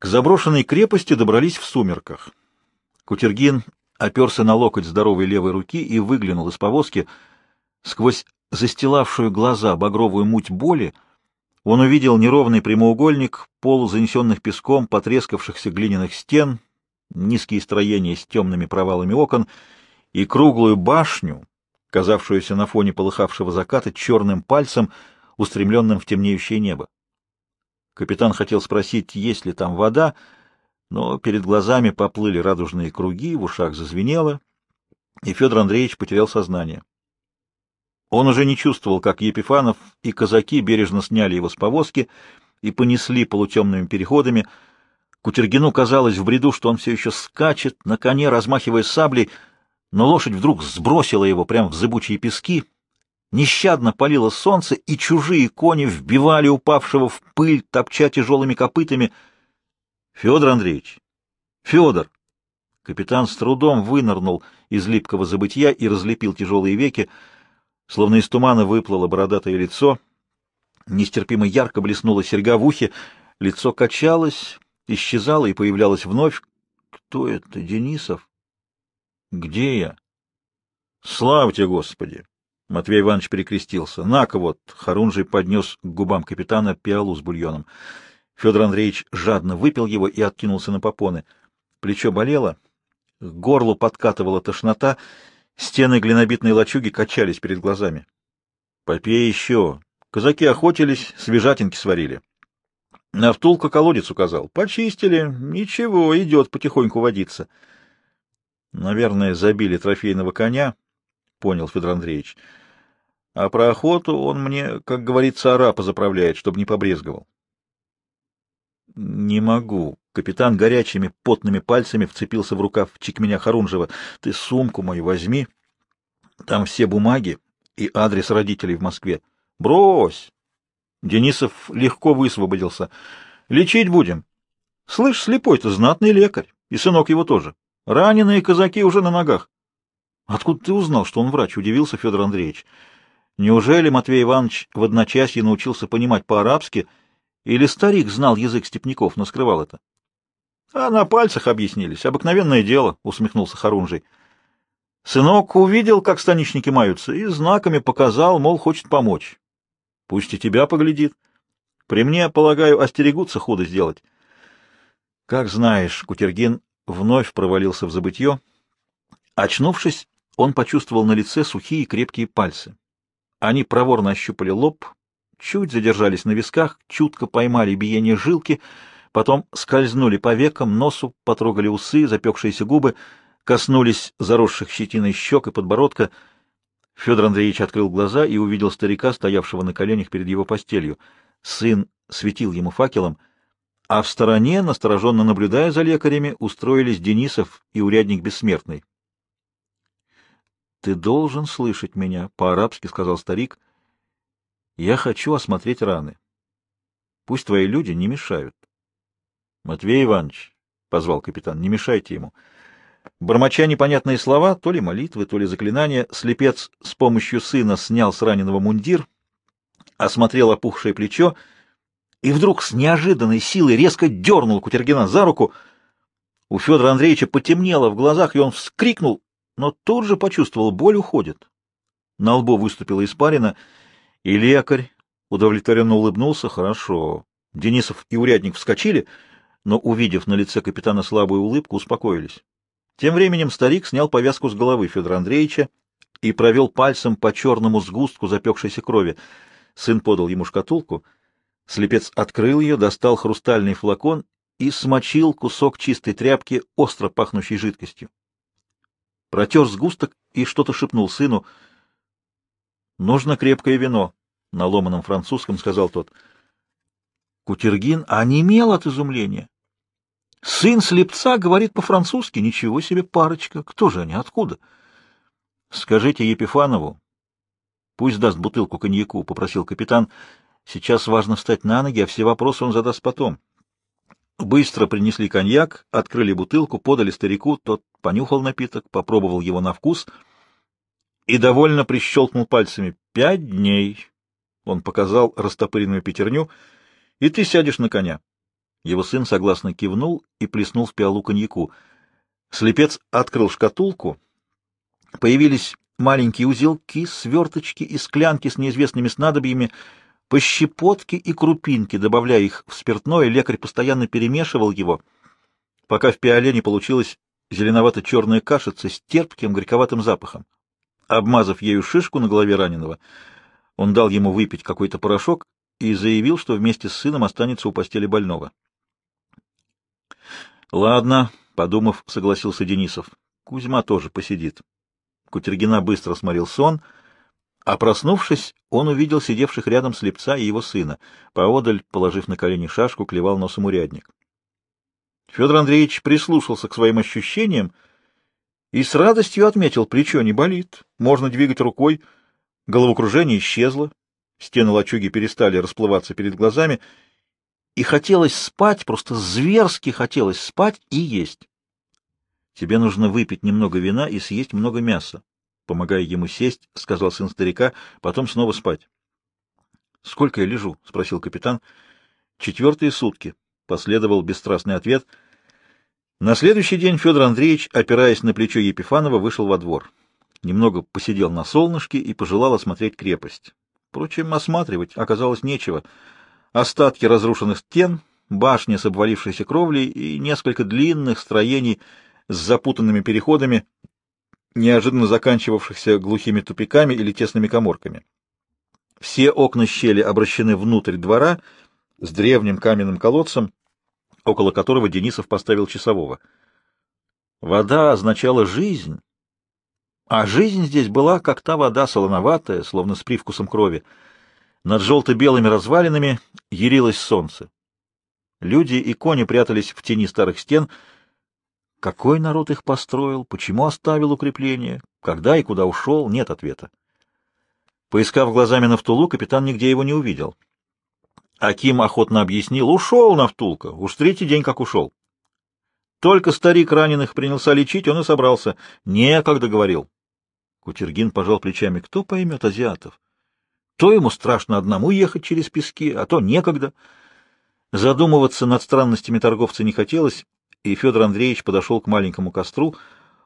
К заброшенной крепости добрались в сумерках. Кутергин оперся на локоть здоровой левой руки и выглянул из повозки. Сквозь застилавшую глаза багровую муть боли он увидел неровный прямоугольник, полу занесенных песком, потрескавшихся глиняных стен, низкие строения с темными провалами окон и круглую башню, казавшуюся на фоне полыхавшего заката черным пальцем, устремленным в темнеющее небо. Капитан хотел спросить, есть ли там вода, но перед глазами поплыли радужные круги, в ушах зазвенело, и Федор Андреевич потерял сознание. Он уже не чувствовал, как Епифанов и казаки бережно сняли его с повозки и понесли полутемными переходами. Кутергину казалось в бреду, что он все еще скачет, на коне, размахивая саблей, но лошадь вдруг сбросила его прямо в зыбучие пески, нещадно палило солнце, и чужие кони вбивали упавшего в пыль, топча тяжелыми копытами. — Федор Андреевич! Федор! Капитан с трудом вынырнул из липкого забытья и разлепил тяжелые веки, Словно из тумана выплыло бородатое лицо, нестерпимо ярко блеснула серьга в ухе, лицо качалось, исчезало и появлялось вновь. Кто это, Денисов? Где я? Славьте, Господи! Матвей Иванович перекрестился. На-ка вот, Харунжий поднес к губам капитана пиалу с бульоном. Федор Андреевич жадно выпил его и откинулся на попоны. Плечо болело, к горлу подкатывала тошнота, Стены глинобитной лачуги качались перед глазами. — Попей еще. Казаки охотились, свежатинки сварили. На втулка колодец указал. Почистили. Ничего, идет потихоньку водиться. Наверное, забили трофейного коня, — понял Федор Андреевич. А про охоту он мне, как говорится, арапа заправляет, чтобы не побрезговал. — Не могу. Капитан горячими потными пальцами вцепился в рукав Чикменя Харунжева. — Ты сумку мою возьми. Там все бумаги и адрес родителей в Москве. — Брось! Денисов легко высвободился. — Лечить будем. — Слышь, слепой-то знатный лекарь, и сынок его тоже. Раненые казаки уже на ногах. — Откуда ты узнал, что он врач? — удивился Федор Андреевич. — Неужели Матвей Иванович в одночасье научился понимать по-арабски, или старик знал язык степняков, но скрывал это? — А на пальцах объяснились. Обыкновенное дело, — усмехнулся Харунжий. Сынок увидел, как станичники маются, и знаками показал, мол, хочет помочь. Пусть и тебя поглядит. При мне, полагаю, остерегутся худо сделать. Как знаешь, Кутергин вновь провалился в забытье. Очнувшись, он почувствовал на лице сухие крепкие пальцы. Они проворно ощупали лоб, чуть задержались на висках, чутко поймали биение жилки — потом скользнули по векам, носу, потрогали усы, запекшиеся губы, коснулись заросших щетиной щек и подбородка. Федор Андреевич открыл глаза и увидел старика, стоявшего на коленях перед его постелью. Сын светил ему факелом, а в стороне, настороженно наблюдая за лекарями, устроились Денисов и урядник Бессмертный. — Ты должен слышать меня, — по-арабски сказал старик. — Я хочу осмотреть раны. Пусть твои люди не мешают. — Матвей Иванович, — позвал капитан, — не мешайте ему. Бормоча непонятные слова, то ли молитвы, то ли заклинания, слепец с помощью сына снял с раненого мундир, осмотрел опухшее плечо и вдруг с неожиданной силой резко дернул Кутергина за руку. У Федора Андреевича потемнело в глазах, и он вскрикнул, но тут же почувствовал, боль уходит. На лбу выступила испарина, и лекарь удовлетворенно улыбнулся. Хорошо. Денисов и урядник вскочили — но, увидев на лице капитана слабую улыбку, успокоились. Тем временем старик снял повязку с головы Федора Андреевича и провел пальцем по черному сгустку запекшейся крови. Сын подал ему шкатулку. Слепец открыл ее, достал хрустальный флакон и смочил кусок чистой тряпки, остро пахнущей жидкостью. Протер сгусток и что-то шепнул сыну. — Нужно крепкое вино, — на ломаном французском сказал тот. — Кутергин онемел от изумления. Сын слепца говорит по-французски. Ничего себе парочка. Кто же они? Откуда? Скажите Епифанову. Пусть даст бутылку коньяку, — попросил капитан. Сейчас важно встать на ноги, а все вопросы он задаст потом. Быстро принесли коньяк, открыли бутылку, подали старику. Тот понюхал напиток, попробовал его на вкус и довольно прищелкнул пальцами. Пять дней. Он показал растопыренную пятерню — и ты сядешь на коня. Его сын согласно кивнул и плеснул в пиалу коньяку. Слепец открыл шкатулку. Появились маленькие узелки, сверточки и склянки с неизвестными снадобьями, по щепотке и крупинке, добавляя их в спиртное, лекарь постоянно перемешивал его, пока в пиале не получилась зеленовато-черная кашица с терпким горьковатым запахом. Обмазав ею шишку на голове раненого, он дал ему выпить какой-то порошок и заявил, что вместе с сыном останется у постели больного. — Ладно, — подумав, согласился Денисов. — Кузьма тоже посидит. Кутергина быстро сморил сон, а проснувшись, он увидел сидевших рядом слепца и его сына. Поодаль, положив на колени шашку, клевал носом урядник. Федор Андреевич прислушался к своим ощущениям и с радостью отметил, плечо не болит, можно двигать рукой, головокружение исчезло, стены лачуги перестали расплываться перед глазами, и хотелось спать, просто зверски хотелось спать и есть. Тебе нужно выпить немного вина и съесть много мяса. Помогая ему сесть, сказал сын старика, потом снова спать. — Сколько я лежу? — спросил капитан. — Четвертые сутки, — последовал бесстрастный ответ. На следующий день Федор Андреевич, опираясь на плечо Епифанова, вышел во двор. Немного посидел на солнышке и пожелал осмотреть крепость. Впрочем, осматривать оказалось нечего. Остатки разрушенных стен, башня с обвалившейся кровлей и несколько длинных строений — с запутанными переходами, неожиданно заканчивавшихся глухими тупиками или тесными коморками. Все окна щели обращены внутрь двора с древним каменным колодцем, около которого Денисов поставил часового. Вода означала жизнь, а жизнь здесь была, как та вода, солоноватая, словно с привкусом крови. Над желто-белыми развалинами ярилось солнце. Люди и кони прятались в тени старых стен — какой народ их построил, почему оставил укрепление, когда и куда ушел, нет ответа. Поискав глазами Нафтулу, капитан нигде его не увидел. Аким охотно объяснил, ушел Нафтулка, уж третий день как ушел. Только старик раненых принялся лечить, он и собрался. Некогда говорил. Кутергин пожал плечами. Кто поймет азиатов? То ему страшно одному ехать через пески, а то некогда. Задумываться над странностями торговца не хотелось, и Федор Андреевич подошел к маленькому костру,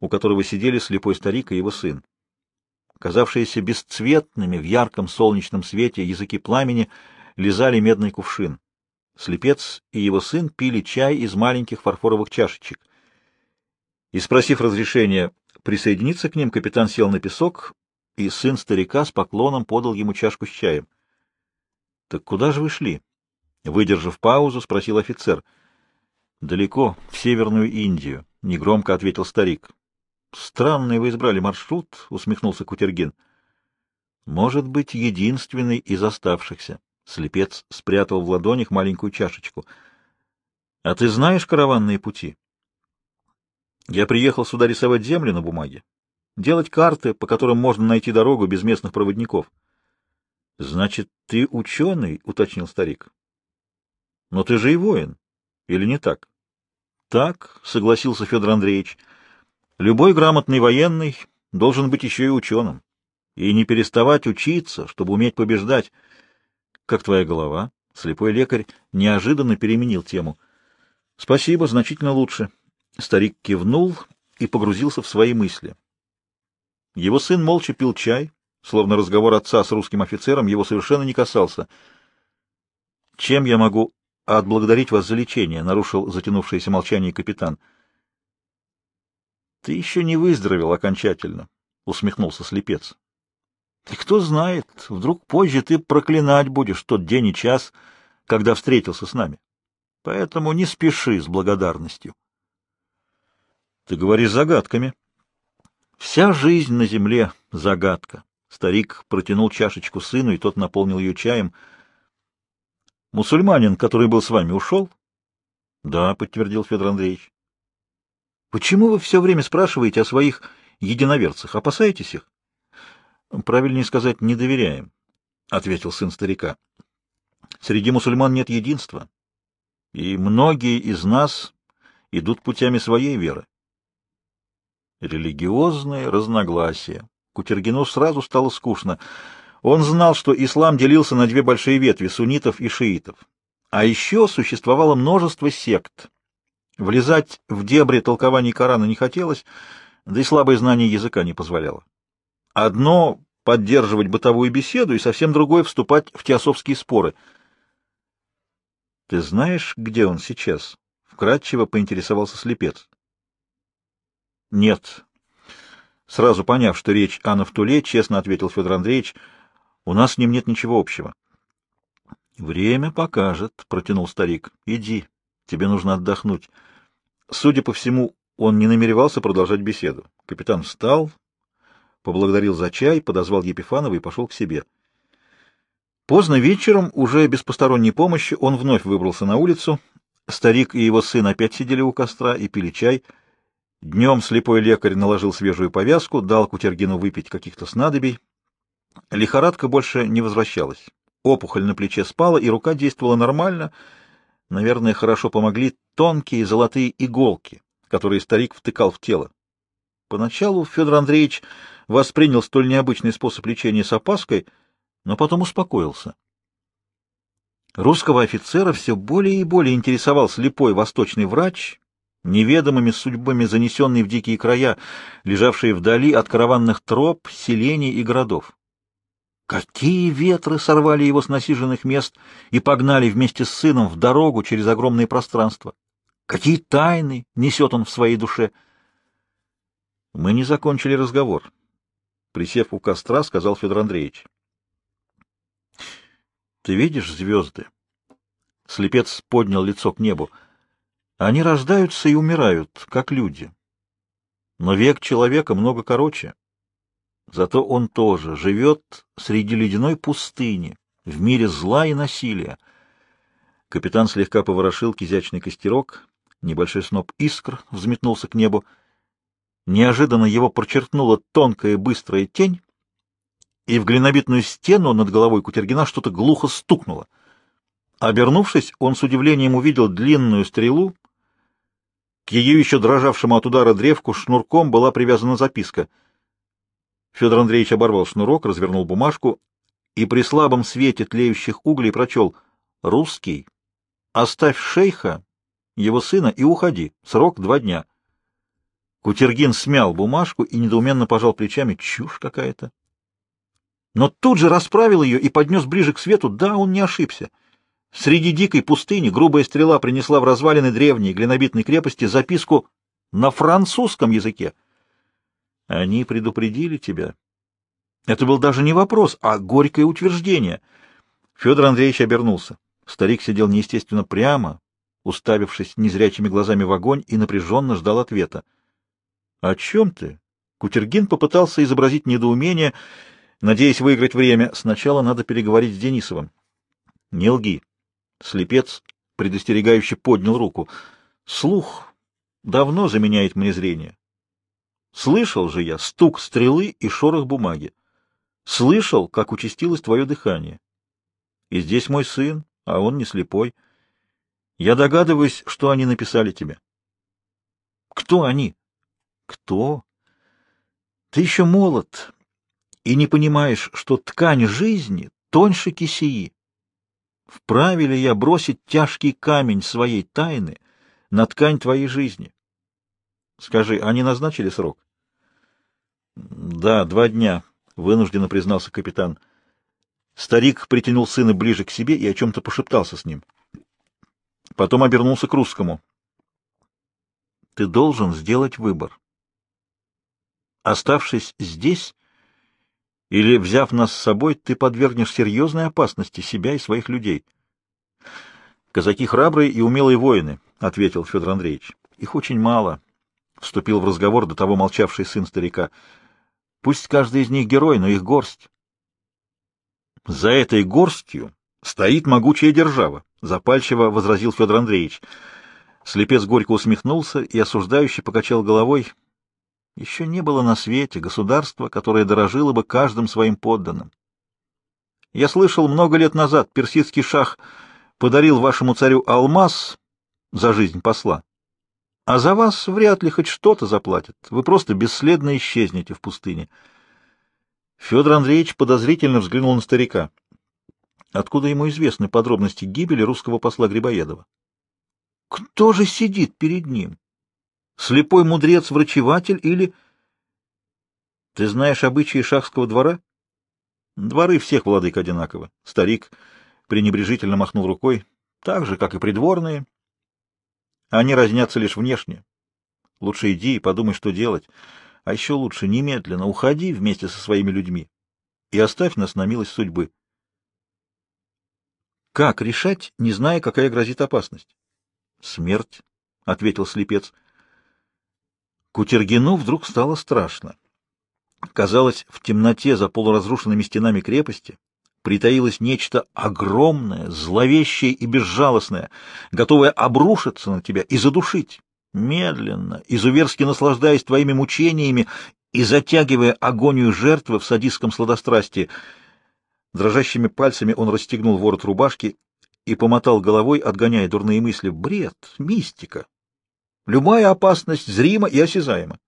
у которого сидели слепой старик и его сын. Казавшиеся бесцветными в ярком солнечном свете языки пламени лизали медный кувшин. Слепец и его сын пили чай из маленьких фарфоровых чашечек. И, спросив разрешения присоединиться к ним, капитан сел на песок, и сын старика с поклоном подал ему чашку с чаем. — Так куда же вы шли? — выдержав паузу, спросил офицер —— Далеко, в Северную Индию, — негромко ответил старик. — Странный вы избрали маршрут, — усмехнулся Кутергин. — Может быть, единственный из оставшихся. Слепец спрятал в ладонях маленькую чашечку. — А ты знаешь караванные пути? — Я приехал сюда рисовать землю на бумаге, делать карты, по которым можно найти дорогу без местных проводников. — Значит, ты ученый, — уточнил старик. — Но ты же и воин. Или не так? Так, согласился Федор Андреевич. Любой грамотный военный должен быть еще и ученым. И не переставать учиться, чтобы уметь побеждать. Как твоя голова? Слепой лекарь неожиданно переменил тему. Спасибо, значительно лучше. Старик кивнул и погрузился в свои мысли. Его сын молча пил чай, словно разговор отца с русским офицером его совершенно не касался. «Чем я могу отблагодарить вас за лечение, — нарушил затянувшееся молчание капитан. — Ты еще не выздоровел окончательно, — усмехнулся слепец. — И кто знает, вдруг позже ты проклинать будешь тот день и час, когда встретился с нами. Поэтому не спеши с благодарностью. — Ты говоришь загадками. — Вся жизнь на земле — загадка. Старик протянул чашечку сыну, и тот наполнил ее чаем — Мусульманин, который был с вами, ушел? — Да, — подтвердил Федор Андреевич. — Почему вы все время спрашиваете о своих единоверцах? Опасаетесь их? — Правильнее сказать, не доверяем, — ответил сын старика. — Среди мусульман нет единства, и многие из нас идут путями своей веры. Религиозные разногласия. Кутергину сразу стало скучно — он знал, что ислам делился на две большие ветви — суннитов и шиитов. А еще существовало множество сект. Влезать в дебри толкований Корана не хотелось, да и слабое знание языка не позволяло. Одно — поддерживать бытовую беседу, и совсем другое — вступать в теософские споры. — Ты знаешь, где он сейчас? — вкратчиво поинтересовался слепец. — Нет. Сразу поняв, что речь о Нафтуле, честно ответил Федор Андреевич, — у нас с ним нет ничего общего. — Время покажет, — протянул старик. — Иди, тебе нужно отдохнуть. Судя по всему, он не намеревался продолжать беседу. Капитан встал, поблагодарил за чай, подозвал Епифанова и пошел к себе. Поздно вечером, уже без посторонней помощи, он вновь выбрался на улицу. Старик и его сын опять сидели у костра и пили чай. Днем слепой лекарь наложил свежую повязку, дал Кутергину выпить каких-то снадобий. Лихорадка больше не возвращалась. Опухоль на плече спала, и рука действовала нормально. Наверное, хорошо помогли тонкие золотые иголки, которые старик втыкал в тело. Поначалу Федор Андреевич воспринял столь необычный способ лечения с опаской, но потом успокоился. Русского офицера все более и более интересовал слепой восточный врач, неведомыми судьбами занесенный в дикие края, лежавшие вдали от караванных троп, селений и городов. Какие ветры сорвали его с насиженных мест и погнали вместе с сыном в дорогу через огромные пространства! Какие тайны несет он в своей душе! Мы не закончили разговор. Присев у костра, сказал Федор Андреевич. Ты видишь звезды? Слепец поднял лицо к небу. Они рождаются и умирают, как люди. Но век человека много короче. Зато он тоже живет среди ледяной пустыни, в мире зла и насилия. Капитан слегка поворошил кизячный костерок, небольшой сноп искр взметнулся к небу. Неожиданно его прочеркнула тонкая быстрая тень, и в глинобитную стену над головой Кутергина что-то глухо стукнуло. Обернувшись, он с удивлением увидел длинную стрелу. К ее еще дрожавшему от удара древку шнурком была привязана записка. Федор Андреевич оборвал шнурок, развернул бумажку и при слабом свете тлеющих углей прочел «Русский, оставь шейха, его сына, и уходи. Срок два дня». Кутергин смял бумажку и недоуменно пожал плечами. Чушь какая-то. Но тут же расправил ее и поднес ближе к свету. Да, он не ошибся. Среди дикой пустыни грубая стрела принесла в развалины древней глинобитной крепости записку на французском языке. Они предупредили тебя. Это был даже не вопрос, а горькое утверждение. Федор Андреевич обернулся. Старик сидел неестественно прямо, уставившись незрячими глазами в огонь, и напряженно ждал ответа. — О чем ты? Кутергин попытался изобразить недоумение, надеясь выиграть время. Сначала надо переговорить с Денисовым. — Не лги. Слепец предостерегающе поднял руку. — Слух давно заменяет мне зрение. Слышал же я стук стрелы и шорох бумаги. Слышал, как участилось твое дыхание. И здесь мой сын, а он не слепой. Я догадываюсь, что они написали тебе. Кто они? Кто? Ты еще молод и не понимаешь, что ткань жизни тоньше кисеи. Вправе ли я бросить тяжкий камень своей тайны на ткань твоей жизни? Скажи, они назначили срок? Да, два дня, вынужденно признался капитан. Старик притянул сына ближе к себе и о чем-то пошептался с ним. Потом обернулся к русскому. Ты должен сделать выбор. Оставшись здесь или, взяв нас с собой, ты подвергнешь серьезной опасности себя и своих людей. Казаки храбрые и умелые воины, — ответил Федор Андреевич. Их очень мало, — вступил в разговор до того молчавший сын старика. Пусть каждый из них герой, но их горсть. За этой горстью стоит могучая держава, — запальчиво возразил Федор Андреевич. Слепец горько усмехнулся и осуждающе покачал головой. Еще не было на свете государства, которое дорожило бы каждым своим подданным. Я слышал, много лет назад персидский шах подарил вашему царю алмаз за жизнь посла, а за вас вряд ли хоть что-то заплатят. Вы просто бесследно исчезнете в пустыне. Федор Андреевич подозрительно взглянул на старика. откуда ему известны подробности гибели русского посла Грибоедова. Кто же сидит перед ним? Слепой мудрец-врачеватель или... Ты знаешь обычаи шахского двора? Дворы всех владык одинаковы. Старик пренебрежительно махнул рукой. Так же, как и придворные. Они разнятся лишь внешне. Лучше иди и подумай, что делать. А еще лучше немедленно уходи вместе со своими людьми и оставь нас на милость судьбы. Как решать, не зная, какая грозит опасность? Смерть, — ответил слепец. Кутергину вдруг стало страшно. Казалось, в темноте за полуразрушенными стенами крепости притаилось нечто огромное, зловещее и безжалостное, готовое обрушиться на тебя и задушить, медленно, изуверски наслаждаясь твоими мучениями и затягивая агонию жертвы в садистском сладострастии. Дрожащими пальцами он расстегнул ворот рубашки и помотал головой, отгоняя дурные мысли. Бред, мистика. Любая опасность зрима и осязаема.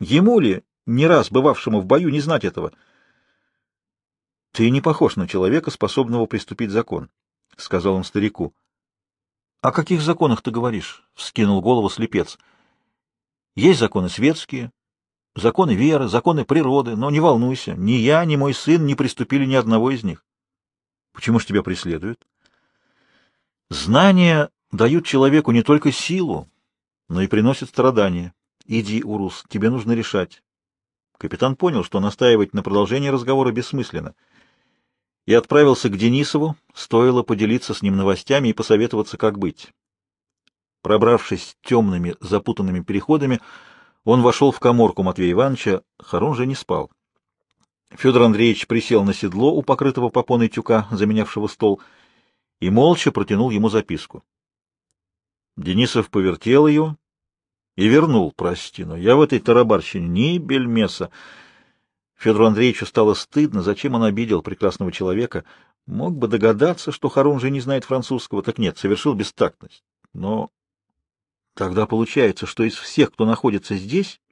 Ему ли, не раз бывавшему в бою, не знать этого? Ты не похож на человека, способного приступить закон, — сказал он старику. — О каких законах ты говоришь? — вскинул голову слепец. — Есть законы светские, законы веры, законы природы, но не волнуйся, ни я, ни мой сын не приступили ни одного из них. Почему ж тебя преследуют? Знания дают человеку не только силу, но и приносят страдания. Иди, Урус, тебе нужно решать. Капитан понял, что настаивать на продолжении разговора бессмысленно, и отправился к Денисову, стоило поделиться с ним новостями и посоветоваться, как быть. Пробравшись темными, запутанными переходами, он вошел в коморку Матвея Ивановича, Харун же не спал. Федор Андреевич присел на седло у покрытого попоной тюка, заменявшего стол, и молча протянул ему записку. Денисов повертел ее и вернул, прости, но я в этой тарабарщине ни бельмеса. Федору Андреевичу стало стыдно, зачем он обидел прекрасного человека. Мог бы догадаться, что Харун же не знает французского, так нет, совершил бестактность. Но Тогда получается, что из всех, кто находится здесь,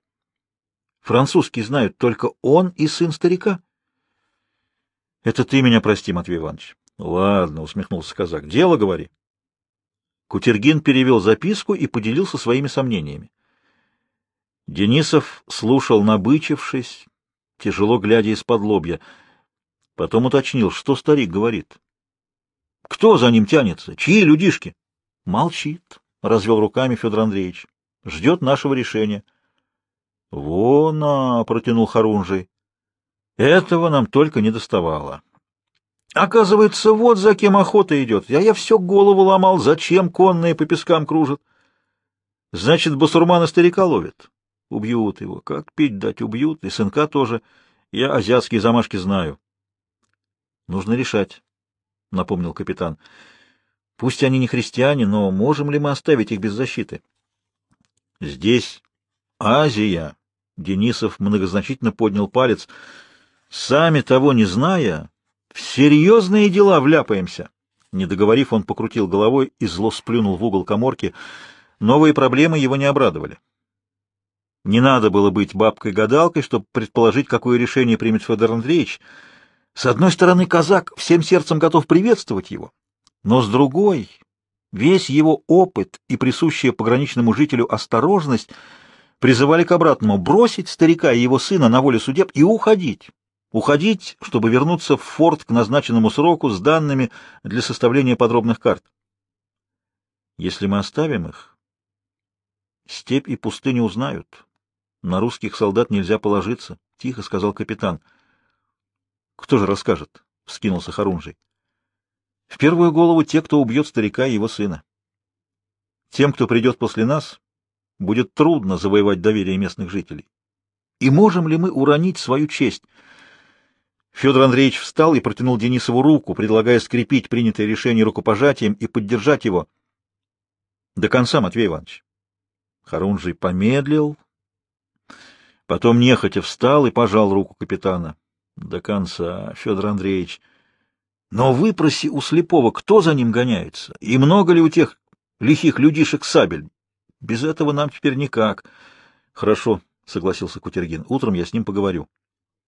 французский знают только он и сын старика. — Это ты меня прости, Матвей Иванович. — Ладно, — усмехнулся казак, — дело говори. Кутергин перевел записку и поделился своими сомнениями. Денисов слушал, набычившись, тяжело глядя из-под лобья. Потом уточнил, что старик говорит. — Кто за ним тянется? Чьи людишки? — Молчит. — развел руками Федор Андреевич. — Ждет нашего решения. — Вон, — протянул Харунжий. — Этого нам только не доставало. Оказывается, вот за кем охота идет. Я, я все голову ломал, зачем конные по пескам кружат. Значит, басурмана старика ловят. Убьют его. Как пить дать убьют, и сынка тоже. Я азиатские замашки знаю. — Нужно решать, — напомнил капитан. — Пусть они не христиане, но можем ли мы оставить их без защиты? Здесь Азия. Денисов многозначительно поднял палец. Сами того не зная, в серьезные дела вляпаемся. Не договорив, он покрутил головой и зло сплюнул в угол коморки. Новые проблемы его не обрадовали. Не надо было быть бабкой-гадалкой, чтобы предположить, какое решение примет Федор Андреевич. С одной стороны, казак всем сердцем готов приветствовать его, но с другой, весь его опыт и присущая пограничному жителю осторожность призывали к обратному бросить старика и его сына на волю судеб и уходить. Уходить, чтобы вернуться в форт к назначенному сроку с данными для составления подробных карт. Если мы оставим их, степь и пустыню узнают. На русских солдат нельзя положиться, — тихо сказал капитан. — Кто же расскажет? — вскинулся Харунжий. В первую голову те, кто убьет старика и его сына. Тем, кто придет после нас, будет трудно завоевать доверие местных жителей. И можем ли мы уронить свою честь? Федор Андреевич встал и протянул Денисову руку, предлагая скрепить принятое решение рукопожатием и поддержать его. До конца, Матвей Иванович. Харунжий помедлил, потом нехотя встал и пожал руку капитана. До конца, Федор Андреевич. Но выпроси у слепого, кто за ним гоняется, и много ли у тех лихих людишек сабель. Без этого нам теперь никак. — Хорошо, — согласился Кутергин. — Утром я с ним поговорю. —